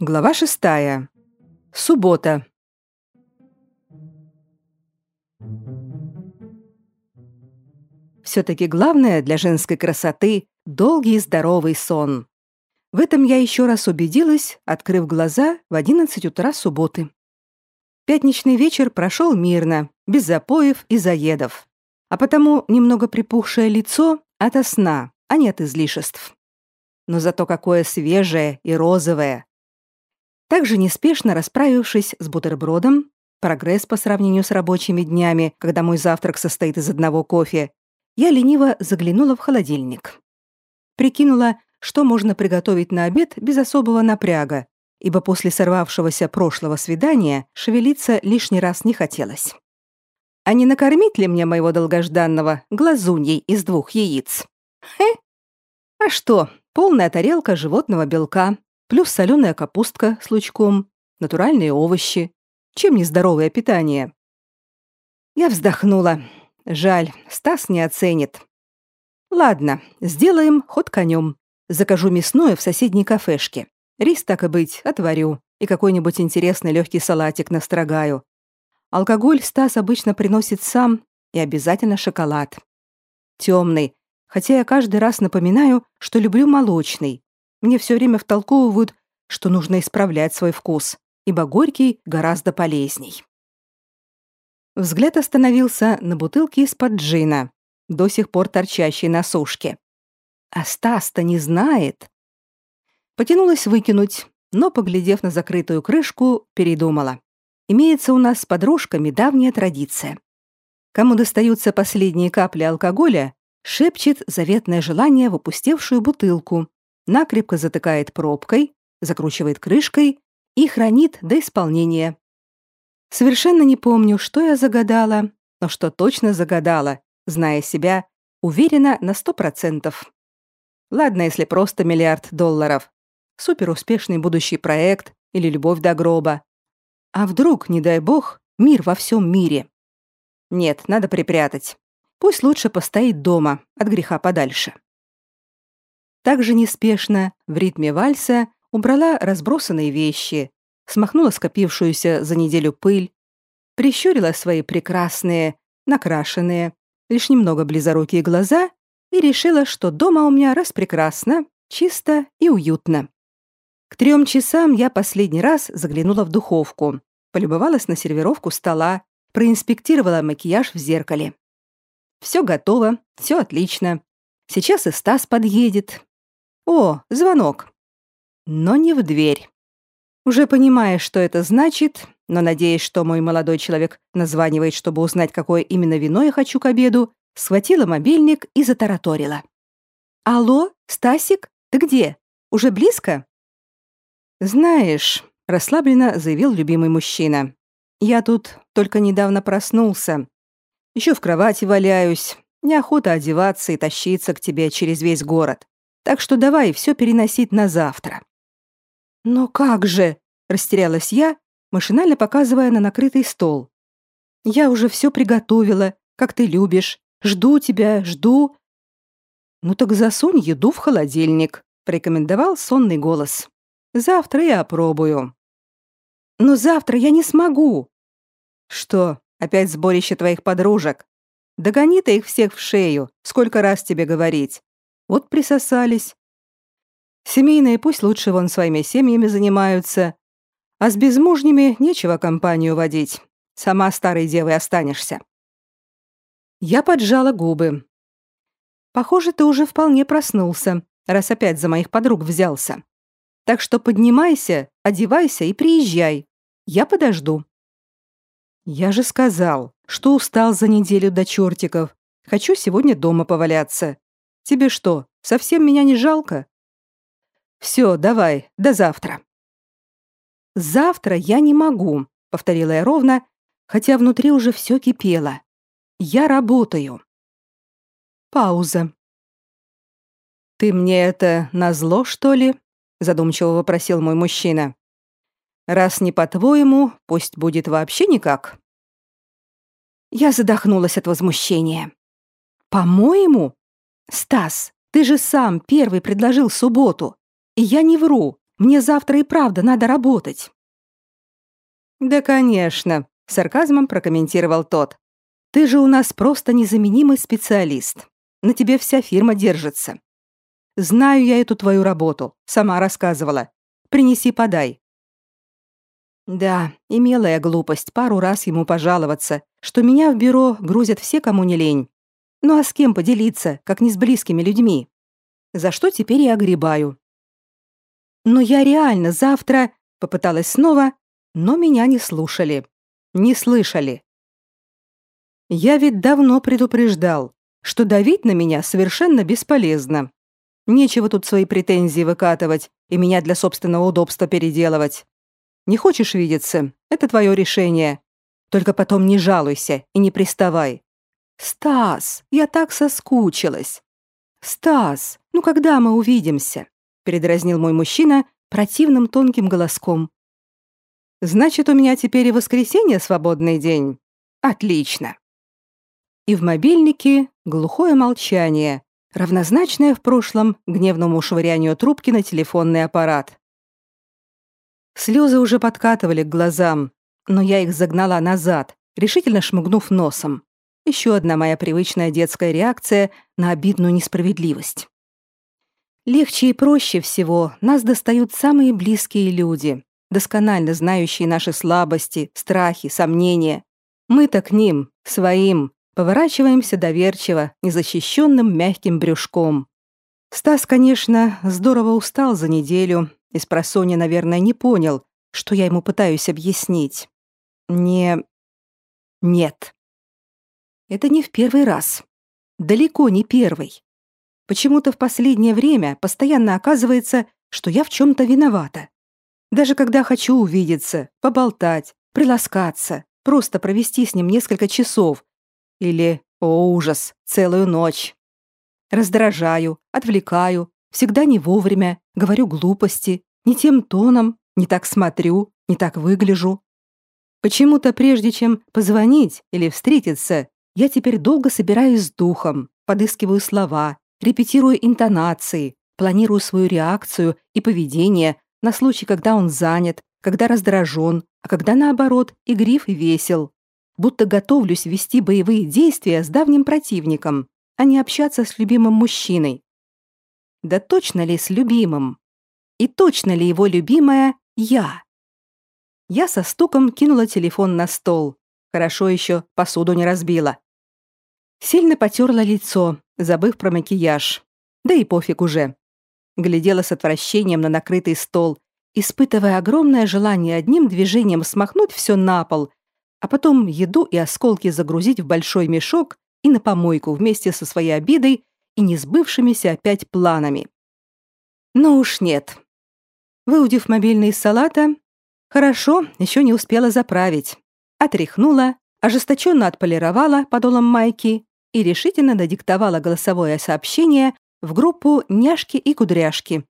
Глава шестая. Суббота. Все-таки главное для женской красоты – долгий и здоровый сон. В этом я еще раз убедилась, открыв глаза в 11 утра субботы. Пятничный вечер прошел мирно, без запоев и заедов. А потому немного припухшее лицо ото сна, а не от излишеств. Но зато какое свежее и розовое, также неспешно расправившись с бутербродом, прогресс по сравнению с рабочими днями, когда мой завтрак состоит из одного кофе, я лениво заглянула в холодильник. Прикинула, что можно приготовить на обед без особого напряга, ибо после сорвавшегося прошлого свидания шевелиться лишний раз не хотелось. А не накормить ли мне моего долгожданного глазуньей из двух яиц? Хе? А что, полная тарелка животного белка, плюс соленая капустка с лучком, натуральные овощи. Чем не здоровое питание? Я вздохнула. Жаль, Стас не оценит. Ладно, сделаем ход конем. Закажу мясное в соседней кафешке. Рис, так и быть, отварю. И какой-нибудь интересный легкий салатик настрогаю. Алкоголь Стас обычно приносит сам. И обязательно шоколад. Темный, хотя я каждый раз напоминаю, что люблю молочный. Мне все время втолковывают, что нужно исправлять свой вкус, ибо горький гораздо полезней. Взгляд остановился на бутылке из-под джина, до сих пор торчащей на сушке. А Стас-то не знает. Потянулась выкинуть, но, поглядев на закрытую крышку, передумала. Имеется у нас с подружками давняя традиция. Кому достаются последние капли алкоголя, шепчет заветное желание в опустевшую бутылку, накрепко затыкает пробкой, закручивает крышкой и хранит до исполнения. Совершенно не помню, что я загадала, но что точно загадала, зная себя, уверена на сто процентов. Ладно, если просто миллиард долларов. Суперуспешный будущий проект или любовь до гроба. А вдруг, не дай бог, мир во всем мире? Нет, надо припрятать. Пусть лучше постоит дома, от греха подальше также неспешно, в ритме вальса, убрала разбросанные вещи, смахнула скопившуюся за неделю пыль, прищурила свои прекрасные, накрашенные, лишь немного близорукие глаза и решила, что дома у меня распрекрасно, чисто и уютно. К трем часам я последний раз заглянула в духовку, полюбовалась на сервировку стола, проинспектировала макияж в зеркале. Все готово, все отлично. Сейчас и Стас подъедет, о, звонок. Но не в дверь. Уже понимая, что это значит, но надеясь, что мой молодой человек названивает, чтобы узнать, какое именно вино я хочу к обеду, схватила мобильник и затараторила. «Алло, Стасик, ты где? Уже близко?» «Знаешь», — расслабленно заявил любимый мужчина, «я тут только недавно проснулся. Еще в кровати валяюсь. Неохота одеваться и тащиться к тебе через весь город. Так что давай все переносить на завтра». «Но как же?» – растерялась я, машинально показывая на накрытый стол. «Я уже все приготовила, как ты любишь. Жду тебя, жду». «Ну так засунь еду в холодильник», – порекомендовал сонный голос. «Завтра я опробую». «Но завтра я не смогу». «Что, опять сборище твоих подружек? Догони ты их всех в шею, сколько раз тебе говорить. Вот присосались. Семейные пусть лучше вон своими семьями занимаются, а с безмужними нечего компанию водить. Сама старой девой останешься. Я поджала губы. Похоже, ты уже вполне проснулся, раз опять за моих подруг взялся. Так что поднимайся, одевайся и приезжай. Я подожду. Я же сказал, что устал за неделю до чертиков. Хочу сегодня дома поваляться. Тебе что, совсем меня не жалко? Все, давай, до завтра. Завтра я не могу, повторила я ровно, хотя внутри уже все кипело. Я работаю. Пауза. Ты мне это назло, что ли? задумчиво вопросил мой мужчина. Раз не по-твоему, пусть будет вообще никак. Я задохнулась от возмущения. По-моему? Стас, ты же сам первый предложил субботу. И я не вру. Мне завтра и правда надо работать. Да, конечно, сарказмом прокомментировал тот. Ты же у нас просто незаменимый специалист. На тебе вся фирма держится. Знаю я эту твою работу, сама рассказывала. Принеси, подай. Да, имела я глупость пару раз ему пожаловаться, что меня в бюро грузят все, кому не лень. Ну а с кем поделиться, как не с близкими людьми? За что теперь я огребаю. Но я реально завтра попыталась снова, но меня не слушали. Не слышали. Я ведь давно предупреждал, что давить на меня совершенно бесполезно. Нечего тут свои претензии выкатывать и меня для собственного удобства переделывать. Не хочешь видеться? Это твое решение. Только потом не жалуйся и не приставай. Стас, я так соскучилась. Стас, ну когда мы увидимся? Передразнил мой мужчина противным тонким голоском. Значит, у меня теперь и воскресенье свободный день. Отлично. И в мобильнике глухое молчание, равнозначное в прошлом гневному швырянию трубки на телефонный аппарат. Слезы уже подкатывали к глазам, но я их загнала назад, решительно шмыгнув носом. Еще одна моя привычная детская реакция на обидную несправедливость. Легче и проще всего нас достают самые близкие люди, досконально знающие наши слабости, страхи, сомнения. Мы-то к ним, своим, поворачиваемся доверчиво, незащищенным мягким брюшком. Стас, конечно, здорово устал за неделю и спросонья, наверное, не понял, что я ему пытаюсь объяснить. Не... Нет. Это не в первый раз. Далеко не первый. Почему-то в последнее время постоянно оказывается, что я в чем-то виновата. Даже когда хочу увидеться, поболтать, приласкаться, просто провести с ним несколько часов. Или, о ужас, целую ночь. Раздражаю, отвлекаю, всегда не вовремя, говорю глупости, не тем тоном, не так смотрю, не так выгляжу. Почему-то прежде чем позвонить или встретиться, я теперь долго собираюсь с духом, подыскиваю слова, репетирую интонации, планирую свою реакцию и поведение на случай, когда он занят, когда раздражен, а когда наоборот игрив и весел. Будто готовлюсь вести боевые действия с давним противником, а не общаться с любимым мужчиной. Да точно ли с любимым? И точно ли его любимая я? Я со стуком кинула телефон на стол. Хорошо еще посуду не разбила. Сильно потерла лицо, забыв про макияж. Да и пофиг уже. Глядела с отвращением на накрытый стол, испытывая огромное желание одним движением смахнуть все на пол, а потом еду и осколки загрузить в большой мешок и на помойку вместе со своей обидой и несбывшимися опять планами. Но уж нет. Выудив мобильный из салата, хорошо, еще не успела заправить. Отряхнула, ожесточенно отполировала подолом майки и решительно надиктовала голосовое сообщение в группу «Няшки и кудряшки».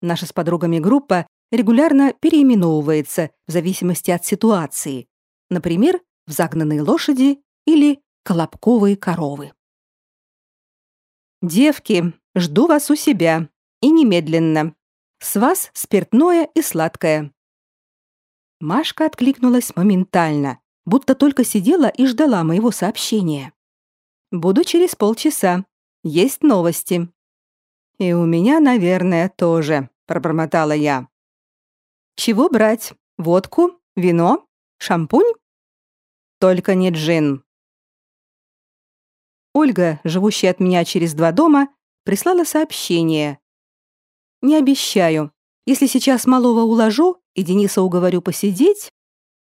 Наша с подругами группа регулярно переименовывается в зависимости от ситуации. Например, в «Загнанные лошади» или «Колобковые коровы». «Девки, жду вас у себя. И немедленно. С вас спиртное и сладкое». Машка откликнулась моментально, будто только сидела и ждала моего сообщения. «Буду через полчаса. Есть новости». «И у меня, наверное, тоже», — пробормотала я. «Чего брать? Водку? Вино? Шампунь?» «Только не джин», Ольга, живущая от меня через два дома, прислала сообщение. «Не обещаю. Если сейчас малого уложу и Дениса уговорю посидеть...»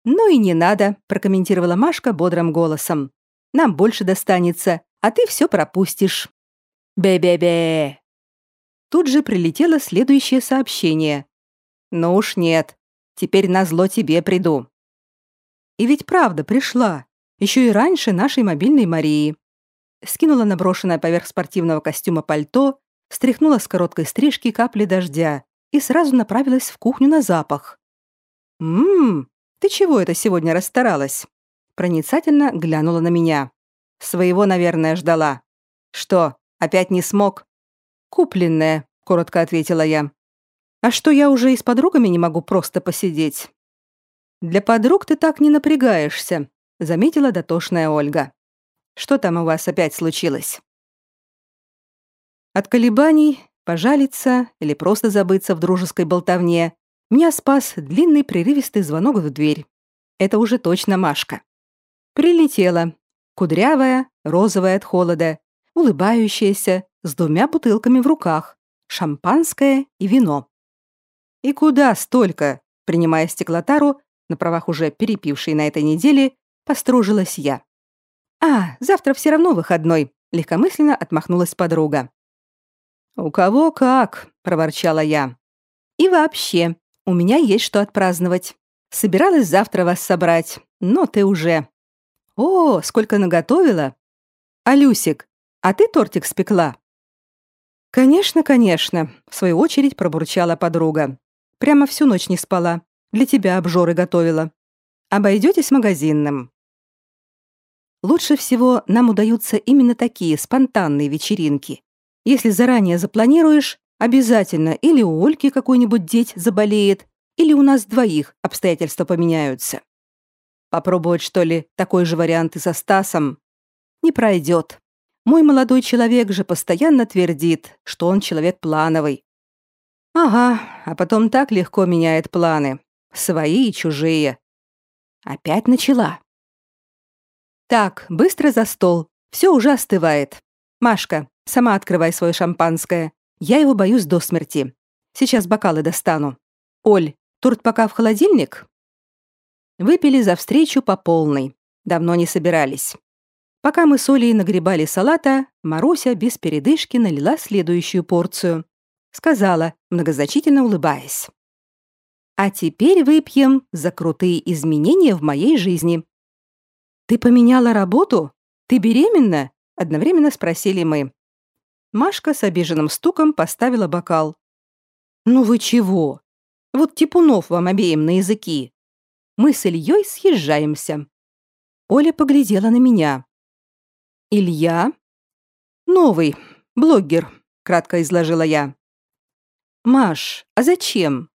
«Ну и не надо», — прокомментировала Машка бодрым голосом. «Нам больше достанется, а ты все пропустишь». «Бе-бе-бе!» Тут же прилетело следующее сообщение. «Ну уж нет. Теперь на зло тебе приду». И ведь правда пришла. Еще и раньше нашей мобильной Марии скинула наброшенное поверх спортивного костюма пальто, стряхнула с короткой стрижки капли дождя и сразу направилась в кухню на запах. «Ммм, ты чего это сегодня расстаралась?» Проницательно глянула на меня. «Своего, наверное, ждала. Что, опять не смог?» «Купленное», — коротко ответила я. «А что, я уже и с подругами не могу просто посидеть?» «Для подруг ты так не напрягаешься», — заметила дотошная Ольга. «Что там у вас опять случилось?» От колебаний, пожалиться или просто забыться в дружеской болтовне меня спас длинный прерывистый звонок в дверь. Это уже точно Машка. Прилетела. Кудрявая, розовая от холода, улыбающаяся, с двумя бутылками в руках, шампанское и вино. «И куда столько?» Принимая стеклотару, на правах уже перепившей на этой неделе, постружилась я. «А, завтра все равно выходной», — легкомысленно отмахнулась подруга. «У кого как», — проворчала я. «И вообще, у меня есть что отпраздновать. Собиралась завтра вас собрать, но ты уже...» «О, сколько наготовила!» «Алюсик, а ты тортик спекла?» «Конечно, конечно», — в свою очередь пробурчала подруга. «Прямо всю ночь не спала. Для тебя обжоры готовила. Обойдетесь магазинным». Лучше всего нам удаются именно такие спонтанные вечеринки. Если заранее запланируешь, обязательно или у Ольки какой-нибудь деть заболеет, или у нас двоих обстоятельства поменяются. Попробовать, что ли, такой же вариант и со Стасом? Не пройдет. Мой молодой человек же постоянно твердит, что он человек плановый. Ага, а потом так легко меняет планы. Свои и чужие. Опять начала. Так, быстро за стол. Все уже остывает. Машка, сама открывай свое шампанское. Я его боюсь до смерти. Сейчас бокалы достану. Оль, торт пока в холодильник? Выпили за встречу по полной. Давно не собирались. Пока мы с Олей нагребали салата, Маруся без передышки налила следующую порцию. Сказала, многозначительно улыбаясь. «А теперь выпьем за крутые изменения в моей жизни». «Ты поменяла работу? Ты беременна?» — одновременно спросили мы. Машка с обиженным стуком поставила бокал. «Ну вы чего? Вот типунов вам обеим на языки. Мы с Ильей съезжаемся». Оля поглядела на меня. Илья? Новый, блогер, кратко изложила я. Маш, а зачем?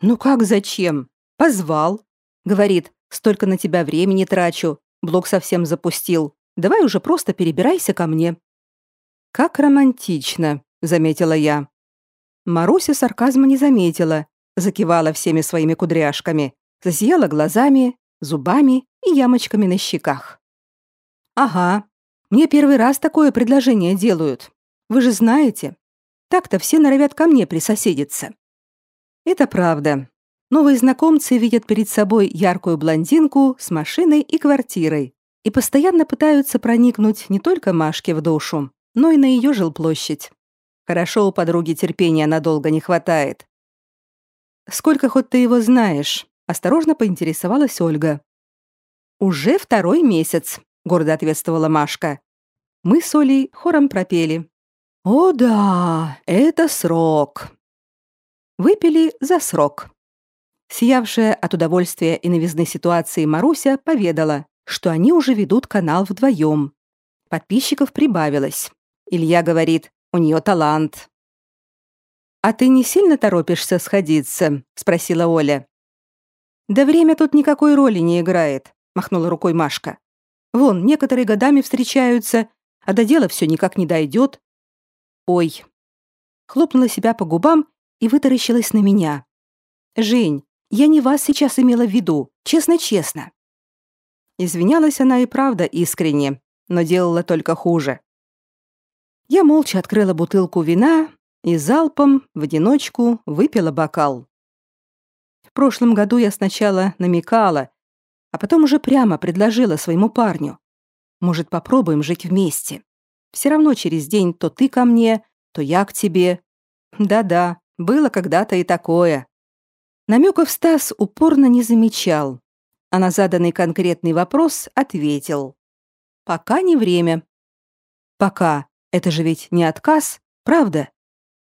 Ну как зачем? Позвал. Говорит, столько на тебя времени трачу, блог совсем запустил. Давай уже просто перебирайся ко мне. Как романтично, заметила я. Маруся сарказма не заметила, закивала всеми своими кудряшками, засияла глазами, зубами и ямочками на щеках. Ага, мне первый раз такое предложение делают. Вы же знаете. Так-то все норовят ко мне присоседиться. Это правда. Новые знакомцы видят перед собой яркую блондинку с машиной и квартирой и постоянно пытаются проникнуть не только Машке в душу, но и на ее жилплощадь. Хорошо у подруги терпения надолго не хватает. «Сколько хоть ты его знаешь?» – осторожно поинтересовалась Ольга. «Уже второй месяц», гордо ответствовала Машка. Мы с Олей хором пропели. О да, это срок. Выпили за срок. Сиявшая от удовольствия и новизны ситуации Маруся поведала, что они уже ведут канал вдвоем. Подписчиков прибавилось. Илья говорит, у нее талант. «А ты не сильно торопишься сходиться?» — спросила Оля. «Да время тут никакой роли не играет», — махнула рукой Машка. Вон, некоторые годами встречаются, а до дела все никак не дойдет. Ой. Хлопнула себя по губам и вытаращилась на меня. Жень, я не вас сейчас имела в виду, честно-честно. Извинялась она и правда искренне, но делала только хуже. Я молча открыла бутылку вина и залпом, в одиночку, выпила бокал. В прошлом году я сначала намекала, а потом уже прямо предложила своему парню. Может, попробуем жить вместе? Все равно через день то ты ко мне, то я к тебе. Да-да, было когда-то и такое. Намеков Стас упорно не замечал, а на заданный конкретный вопрос ответил. Пока не время. Пока. Это же ведь не отказ, правда?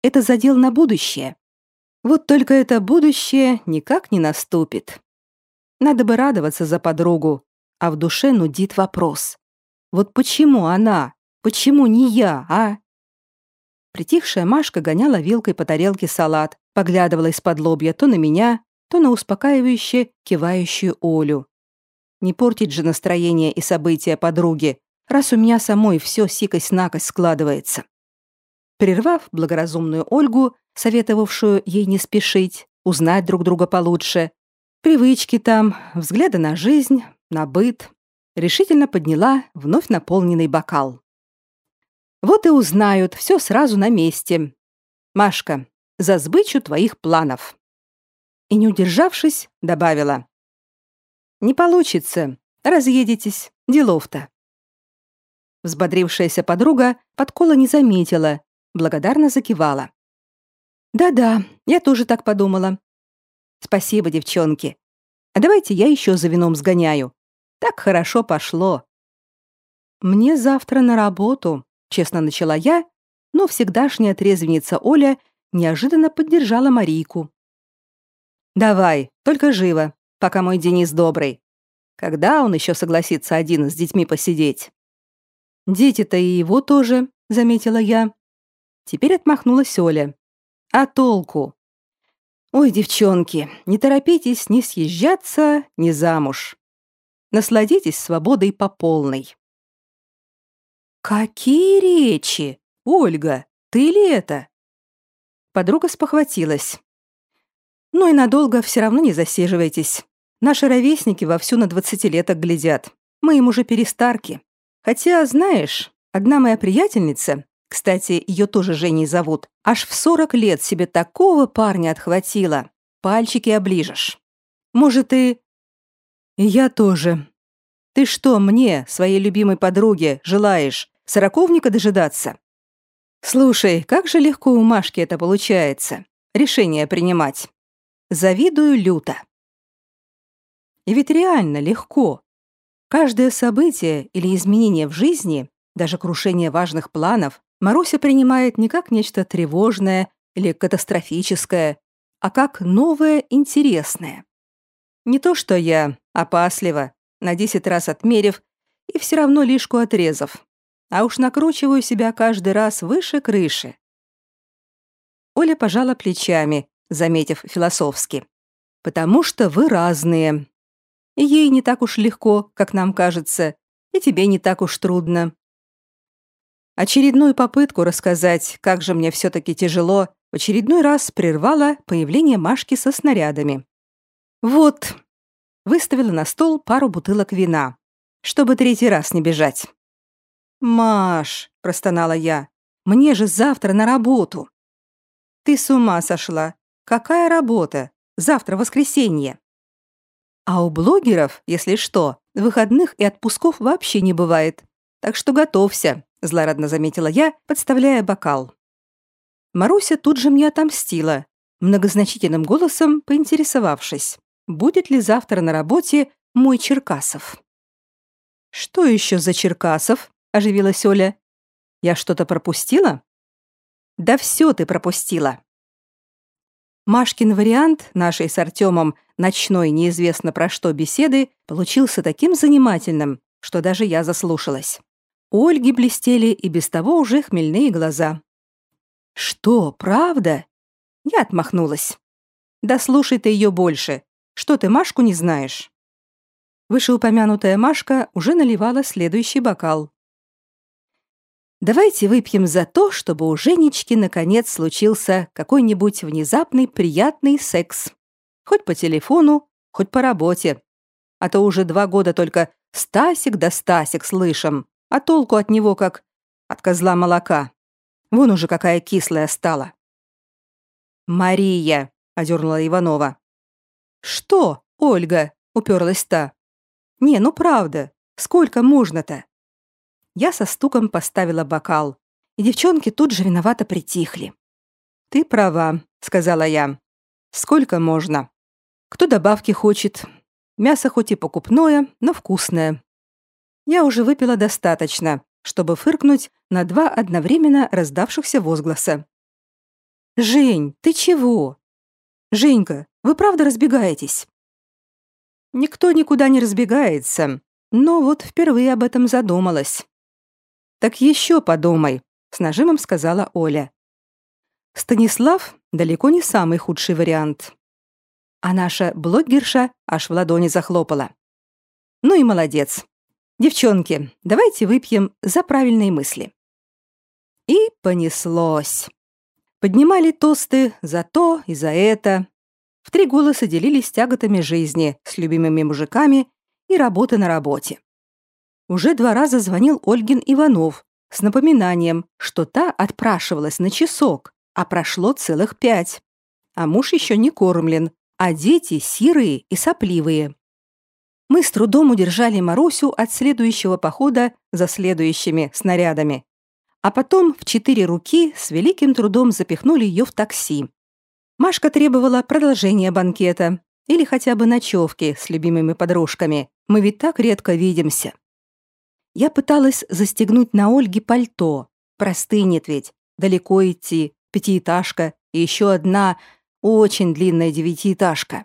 Это задел на будущее. Вот только это будущее никак не наступит. Надо бы радоваться за подругу, а в душе нудит вопрос. Вот почему она? Почему не я, а? Притихшая Машка гоняла вилкой по тарелке салат, поглядывала из-под лобья то на меня, то на успокаивающе кивающую Олю. Не портить же настроение и события подруги, раз у меня самой все сикость-накость складывается. Прервав благоразумную Ольгу, советовавшую ей не спешить, узнать друг друга получше, привычки там, взгляды на жизнь, на быт, решительно подняла вновь наполненный бокал. Вот и узнают все сразу на месте. Машка, за сбычу твоих планов. И не удержавшись, добавила. Не получится, разъедетесь, делов-то. Взбодрившаяся подруга подкола не заметила, благодарно закивала. «Да-да, я тоже так подумала. Спасибо, девчонки. А давайте я еще за вином сгоняю. Так хорошо пошло». «Мне завтра на работу», — честно начала я, но всегдашняя трезвенница Оля неожиданно поддержала Марийку. «Давай, только живо, пока мой Денис добрый. Когда он еще согласится один с детьми посидеть?» «Дети-то и его тоже», — заметила я. Теперь отмахнулась Оля. «А толку?» «Ой, девчонки, не торопитесь ни съезжаться, ни замуж. Насладитесь свободой по полной». «Какие речи? Ольга, ты ли это?» Подруга спохватилась. «Ну и надолго все равно не засиживайтесь. Наши ровесники вовсю на двадцатилеток глядят. Мы им уже перестарки. Хотя, знаешь, одна моя приятельница, кстати, ее тоже Женей зовут, аж в сорок лет себе такого парня отхватила. Пальчики оближешь. Может, и... Я тоже. Ты что мне, своей любимой подруге, желаешь? Сороковника дожидаться? Слушай, как же легко у Машки это получается. Решение принимать. Завидую люто. И ведь реально легко. Каждое событие или изменение в жизни, даже крушение важных планов, Маруся принимает не как нечто тревожное или катастрофическое, а как новое интересное. Не то что я, опасливо, на десять раз отмерив и все равно лишку отрезав а уж накручиваю себя каждый раз выше крыши. Оля пожала плечами, заметив философски. «Потому что вы разные. И ей не так уж легко, как нам кажется, и тебе не так уж трудно». Очередную попытку рассказать, как же мне все-таки тяжело, в очередной раз прервала появление Машки со снарядами. «Вот», — выставила на стол пару бутылок вина, чтобы третий раз не бежать. «Маш», — простонала я, — «мне же завтра на работу». «Ты с ума сошла. Какая работа? Завтра воскресенье». А у блогеров, если что, выходных и отпусков вообще не бывает. Так что готовься, злорадно заметила я, подставляя бокал. Маруся тут же мне отомстила, многозначительным голосом поинтересовавшись, будет ли завтра на работе мой Черкасов. Что еще за Черкасов? Оживилась Оля. Я что-то пропустила? Да все ты пропустила. Машкин вариант нашей с Артемом ночной неизвестно про что беседы получился таким занимательным, что даже я заслушалась. У Ольги блестели и без того уже хмельные глаза. «Что, правда?» Я отмахнулась. «Да слушай ты ее больше. Что ты Машку не знаешь?» Вышеупомянутая Машка уже наливала следующий бокал. Давайте выпьем за то, чтобы у Женечки наконец случился какой-нибудь внезапный приятный секс. Хоть по телефону, хоть по работе. А то уже два года только Стасик да Стасик слышим, а толку от него как от козла молока. Вон уже какая кислая стала. «Мария!» — одернула Иванова. «Что, Ольга?» — уперлась та. «Не, ну правда, сколько можно-то?» Я со стуком поставила бокал, и девчонки тут же виновато притихли. «Ты права», — сказала я. «Сколько можно? Кто добавки хочет? Мясо хоть и покупное, но вкусное. Я уже выпила достаточно, чтобы фыркнуть на два одновременно раздавшихся возгласа. «Жень, ты чего? Женька, вы правда разбегаетесь?» Никто никуда не разбегается, но вот впервые об этом задумалась. «Так еще подумай», — с нажимом сказала Оля. Станислав далеко не самый худший вариант. А наша блогерша аж в ладони захлопала. Ну и молодец. Девчонки, давайте выпьем за правильные мысли. И понеслось. Поднимали тосты за то и за это. В три голоса делились тяготами жизни с любимыми мужиками и работы на работе. Уже два раза звонил Ольгин Иванов с напоминанием, что та отпрашивалась на часок, а прошло целых пять. А муж еще не кормлен, а дети сирые и сопливые. Мы с трудом удержали Марусю от следующего похода за следующими снарядами. А потом в четыре руки с великим трудом запихнули ее в такси. Машка требовала продолжения банкета или хотя бы ночевки с любимыми подружками. Мы ведь так редко видимся. Я пыталась застегнуть на Ольге пальто. Простынет ведь. Далеко идти, пятиэтажка и еще одна очень длинная девятиэтажка.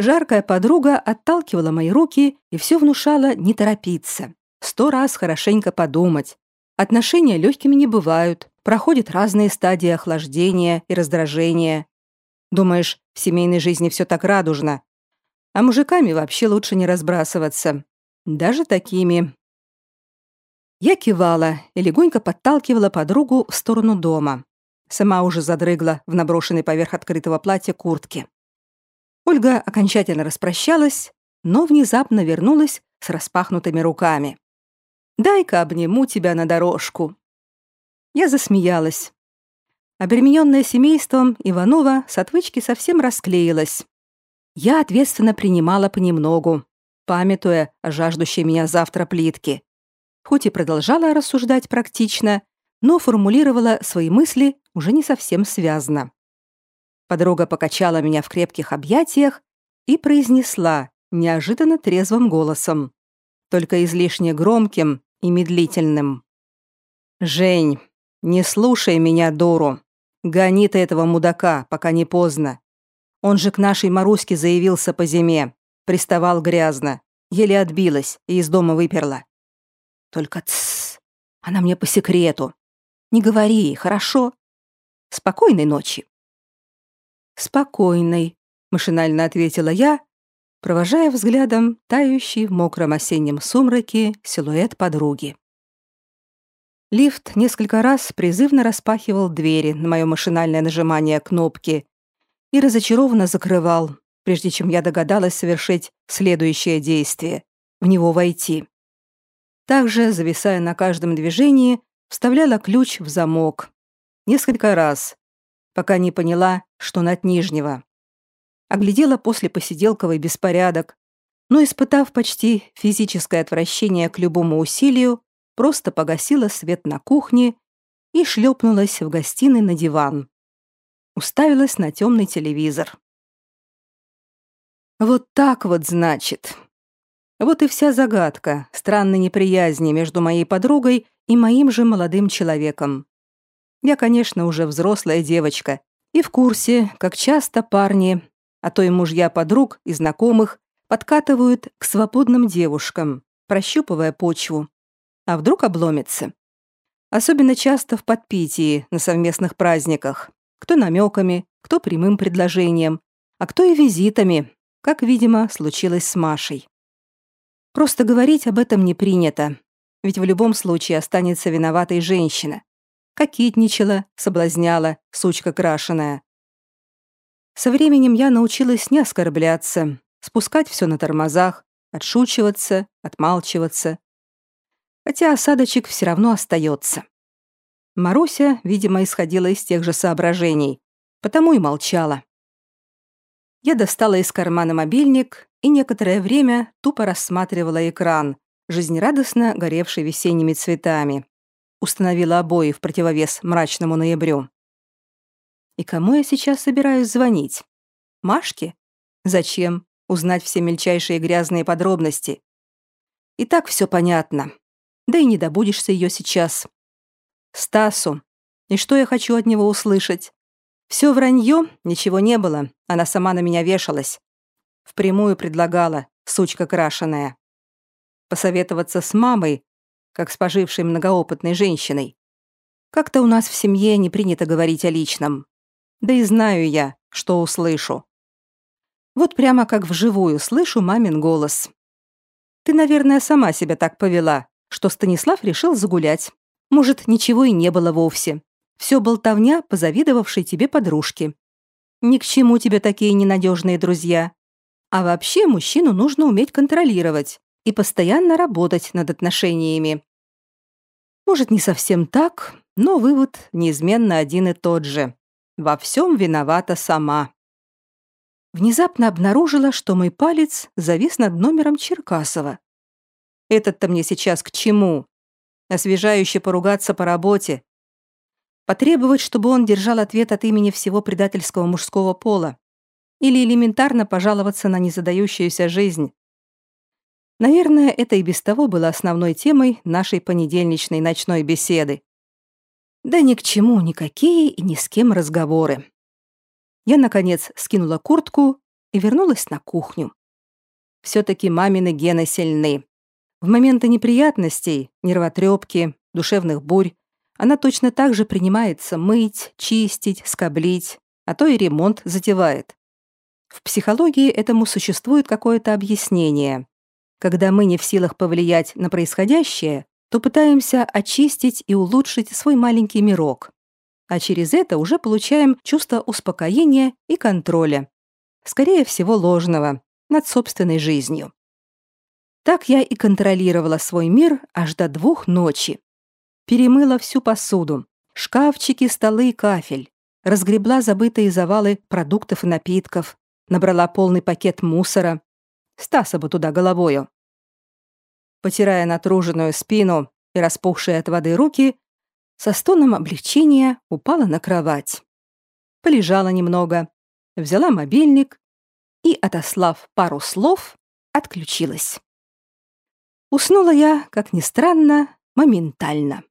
Жаркая подруга отталкивала мои руки и все внушала не торопиться. Сто раз хорошенько подумать. Отношения легкими не бывают, проходят разные стадии охлаждения и раздражения. Думаешь, в семейной жизни все так радужно. А мужиками вообще лучше не разбрасываться. Даже такими, я кивала и легонько подталкивала подругу в сторону дома. Сама уже задрыгла в наброшенной поверх открытого платья куртке. Ольга окончательно распрощалась, но внезапно вернулась с распахнутыми руками. «Дай-ка обниму тебя на дорожку». Я засмеялась. Обремененная семейством, Иванова с отвычки совсем расклеилась. Я ответственно принимала понемногу, памятуя о жаждущей меня завтра плитке хоть и продолжала рассуждать практично, но формулировала свои мысли уже не совсем связно. Подруга покачала меня в крепких объятиях и произнесла неожиданно трезвым голосом, только излишне громким и медлительным. «Жень, не слушай меня, дуру. Гони ты этого мудака, пока не поздно. Он же к нашей Маруське заявился по зиме, приставал грязно, еле отбилась и из дома выперла. Только тссс, она мне по секрету. Не говори, хорошо? Спокойной ночи. Спокойной, машинально ответила я, провожая взглядом тающий в мокром осеннем сумраке силуэт подруги. Лифт несколько раз призывно распахивал двери на мое машинальное нажимание кнопки и разочарованно закрывал, прежде чем я догадалась совершить следующее действие — в него войти. Также, зависая на каждом движении, вставляла ключ в замок. Несколько раз, пока не поняла, что над нижнего. Оглядела после посиделковый беспорядок, но, испытав почти физическое отвращение к любому усилию, просто погасила свет на кухне и шлепнулась в гостиной на диван. Уставилась на темный телевизор. Вот так вот, значит. Вот и вся загадка странной неприязни между моей подругой и моим же молодым человеком. Я, конечно, уже взрослая девочка и в курсе, как часто парни, а то и мужья подруг и знакомых, подкатывают к свободным девушкам, прощупывая почву. А вдруг обломится? Особенно часто в подпитии на совместных праздниках. Кто намеками, кто прямым предложением, а кто и визитами, как, видимо, случилось с Машей. Просто говорить об этом не принято, ведь в любом случае останется виноватой женщина. Кокетничала, соблазняла, сучка крашеная. Со временем я научилась не оскорбляться, спускать все на тормозах, отшучиваться, отмалчиваться. Хотя осадочек все равно остается. Маруся, видимо, исходила из тех же соображений, потому и молчала. Я достала из кармана мобильник и некоторое время тупо рассматривала экран, жизнерадостно горевший весенними цветами. Установила обои в противовес мрачному ноябрю. И кому я сейчас собираюсь звонить? Машке? Зачем? Узнать все мельчайшие грязные подробности. И так все понятно. Да и не добудешься ее сейчас. Стасу. И что я хочу от него услышать? Все вранье, ничего не было, она сама на меня вешалась. Впрямую предлагала, сучка крашеная. Посоветоваться с мамой, как с пожившей многоопытной женщиной. Как-то у нас в семье не принято говорить о личном. Да и знаю я, что услышу. Вот прямо как вживую слышу мамин голос. Ты, наверное, сама себя так повела, что Станислав решил загулять. Может, ничего и не было вовсе. Все болтовня, позавидовавшей тебе подружки. Ни к чему тебе такие ненадежные друзья. А вообще мужчину нужно уметь контролировать и постоянно работать над отношениями. Может, не совсем так, но вывод неизменно один и тот же. Во всем виновата сама. Внезапно обнаружила, что мой палец завис над номером Черкасова. Этот-то мне сейчас к чему? Освежающе поругаться по работе. Потребовать, чтобы он держал ответ от имени всего предательского мужского пола. Или элементарно пожаловаться на незадающуюся жизнь. Наверное, это и без того было основной темой нашей понедельничной ночной беседы. Да ни к чему никакие и ни с кем разговоры. Я, наконец, скинула куртку и вернулась на кухню. Все-таки мамины гены сильны. В моменты неприятностей, нервотрепки, душевных бурь она точно так же принимается мыть, чистить, скоблить, а то и ремонт затевает. В психологии этому существует какое-то объяснение. Когда мы не в силах повлиять на происходящее, то пытаемся очистить и улучшить свой маленький мирок. А через это уже получаем чувство успокоения и контроля. Скорее всего, ложного, над собственной жизнью. Так я и контролировала свой мир аж до двух ночи. Перемыла всю посуду, шкафчики, столы и кафель, разгребла забытые завалы продуктов и напитков, набрала полный пакет мусора. Стаса бы туда головою потирая натруженную спину и распухшие от воды руки, со стоном облегчения упала на кровать. Полежала немного, взяла мобильник и, отослав пару слов, отключилась. Уснула я, как ни странно, моментально.